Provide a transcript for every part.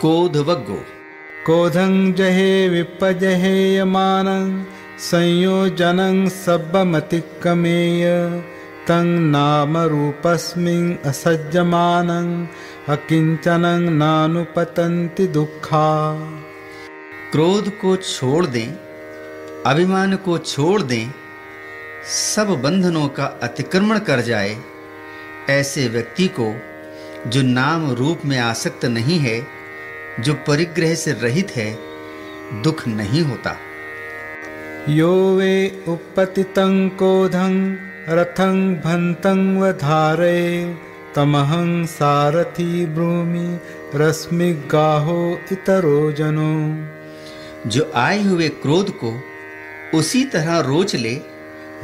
कोधवग्गो। कोधं जहे विपजहेयमानं संयोजनं सब्बमतिक्रमेय। तं नामरूपस्मिन् असज्जमानं अकिंचनं नानुपतन्ति दुःखा। क्रोध को छोड़ दें अभिमान को छोड़ दें सब बंधनों का अतिक्रमण कर जाए। ऐसे व्यक्ति को जो नाम रूप में आसक्त नहीं है जो परिग्रह से रहित है दुख नहीं होता। यो वे उपपतितं कोधं रथं भन्तं वधारे तमहं सारथी ब्रूमि रश्मिगाहो इतरो जनो। जो आए हुए क्रोध को उसी तरह रोच ले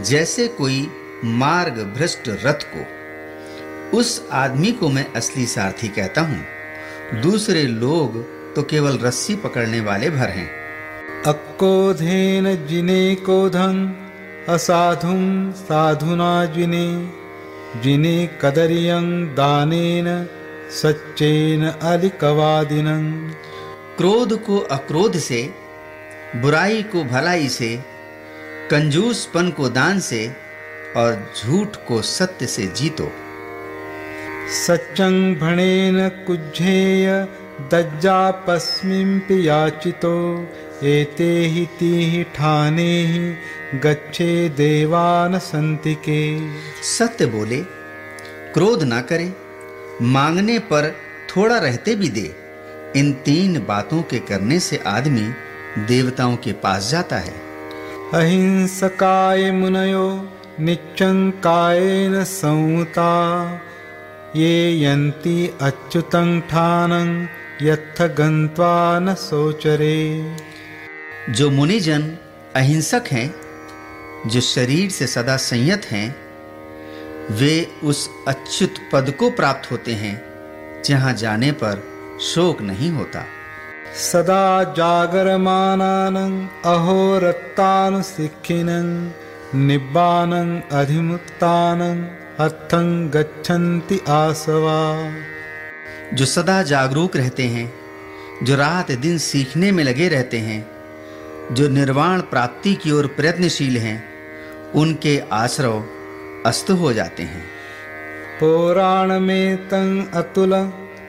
जैसे कोई मार्ग भ्रष्ट रथ को। उस आदमी को मैं असली सारथी कहता हूँ। दूसरे लोग तो केवल रस्सी पकड़ने वाले भर हैं। अक्कोधेन जिने कोधं असाधुं साधुना जिने। जिने कदरियं दानेन सच्चेन अलिकवादिनं। क्रोध को अक्रोध से बुराई को भलाई से कंजूसपन को दान से और झूठ को सत्य से जीतो। सच्चं भणेन कुज्झेय दज्जापस्मिंपि याचितो एते हि तीहि ठाने हि गच्छे देवान सन्ति के सत्य बोले क्रोध ना करे मांगने पर थोड़ा रहते भी दे। इन तीन बातों के करने से आदमी देवताओं के पास जाता है। अहिंसकाय मुनयो नित्यं कायेन संता ये यन्ति अच्युतं ठानं यत्थ गन्त्वा न सोचरे जो मुनिजन अहिंसक हैं जो शरीर से सदा संयत हैं वे उस अच्युत पद को प्राप्त होते हैं जहाँ जाने पर शोक नहीं होता। सदा जागरमानानं अहोरत्तानुशिखिनं निब्बानं अधिमुक्तानं अर्थं गच्छन्ति आसवा। जो सदा जागरूक रहते हैं जो रात दिन सीखने में लगे रहते हैं जो निर्वाण प्राप्ति की ओर प्रयत्नशील हैं उनके आश्रव अस्त हो जाते हैं। पुराण में तं अतुल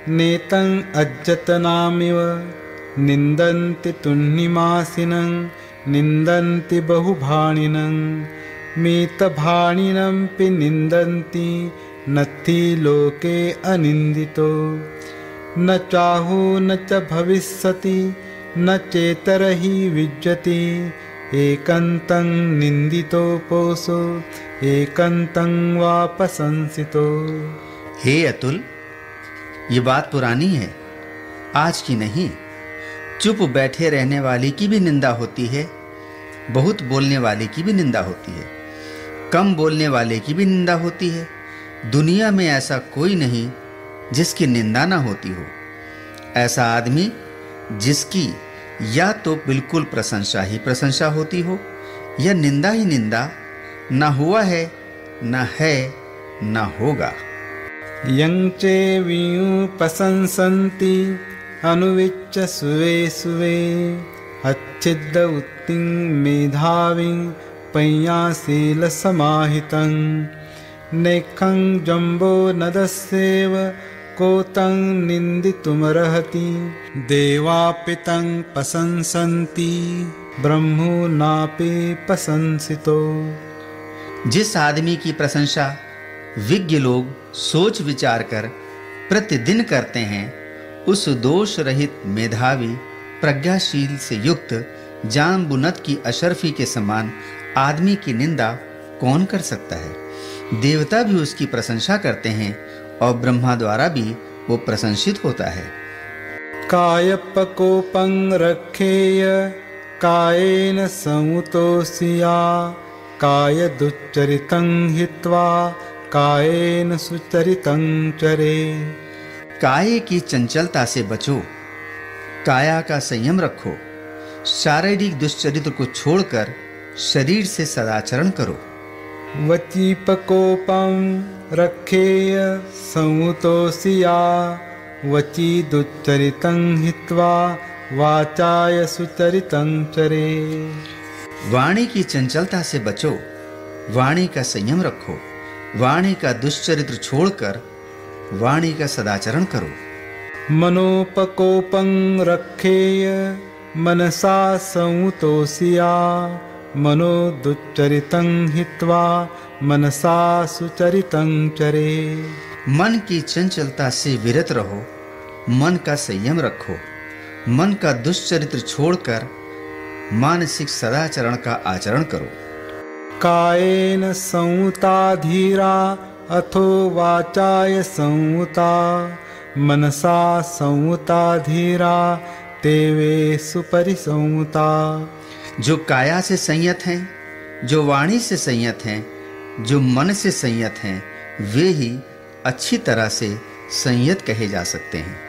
नेतं अज्जतनामिव निन्दन्ति तुन्निमासिनं निन्दन्ति बहुभाणिनं मितभाणिनमपि निन्दन्ति नत्थि लोके अनिन्दितो। न चाहु, न च भविष्यति, न चेतरहि विज्यति। एकन्तं निन्दितो पोषो एकन्तं वा प्रशंसितो हे अतुल, ये बात पुरानी है, आज की नहीं। चुप बैठे रहने वाले की भी निंदा होती है, बहुत बोलने वाले की भी निंदा होती है। कम बोलने वाले की भी निंदा होती है। दुनिया में ऐसा कोई नहीं जिसकी निंदा ना होती हो। ऐसा आदमी जिसकी या तो बिल्कुल प्रशंसा ही प्रशंसा होती हो, या निंदा ही निंदा ना हुआ है, ना है, ना होगा। यं चे प्रशंसन्ति अनुविच्च सुवे सुवे अच्छिद्द उत्तिं मेधाविं पय्याशीलसमाहितं नेखं जम्बो नदस्येव को तं निन्दितुमर्हति तं प्रशंसन्ति, ब्रह्मो नापि प्रशंसितो। जिस आदमी की प्रशंसा विज्ञ लोग सोच विचार कर प्रतिदिन करते हैं, उस दोष रहित मेधावी, प्रज्ञाशील से युक्त जाम्बुनत की अशरफी के समान आदमी की निंदा कौन कर सकता है? देवता भी उसकी प्रशंसा करते हैं और ब्रह्मा द्वारा भी वो प्रशंसित होता है। कायपकोपं रक्षेय कायेन समुतोषिया कायदुच्चरितं हित्वा कायेन सुचरितं चरे। काय की चंचलता से बचो काया का संयम रखो। शारीरिक दुश्चरित्र को छोड़कर शरीर से सदाचरण करो। वचीपकोपं रक्षेय संतोषिया वची दुच्चरितं हित्वा वाचाय सुचरितं चरे वाणी की चंचलता से बचो वाणी का संयम रखो वाणी का दुष्चरित्र छोड़कर वाणी का सदाचरण करो। मनोपकोपं रखेय मनसा संतोषिया मनो दुच्चरितं हित्वा मनसा सुचरितं चरे। मन की चंचलता से विरत रहो मन का संयम रखो मन का दुष्चरित्र छोड़कर मानसिक सदाचरण का आचरण करो। कायेन संता धीरा अथो वाचाय संता मनसा संता धीरा तेवे सुपरिसंता। जो काया से संयत हैं, जो वाणी से संयत हैं, जो मन से संयत हैं, वे ही अच्छी तरह से संयत कहे जा सकते हैं।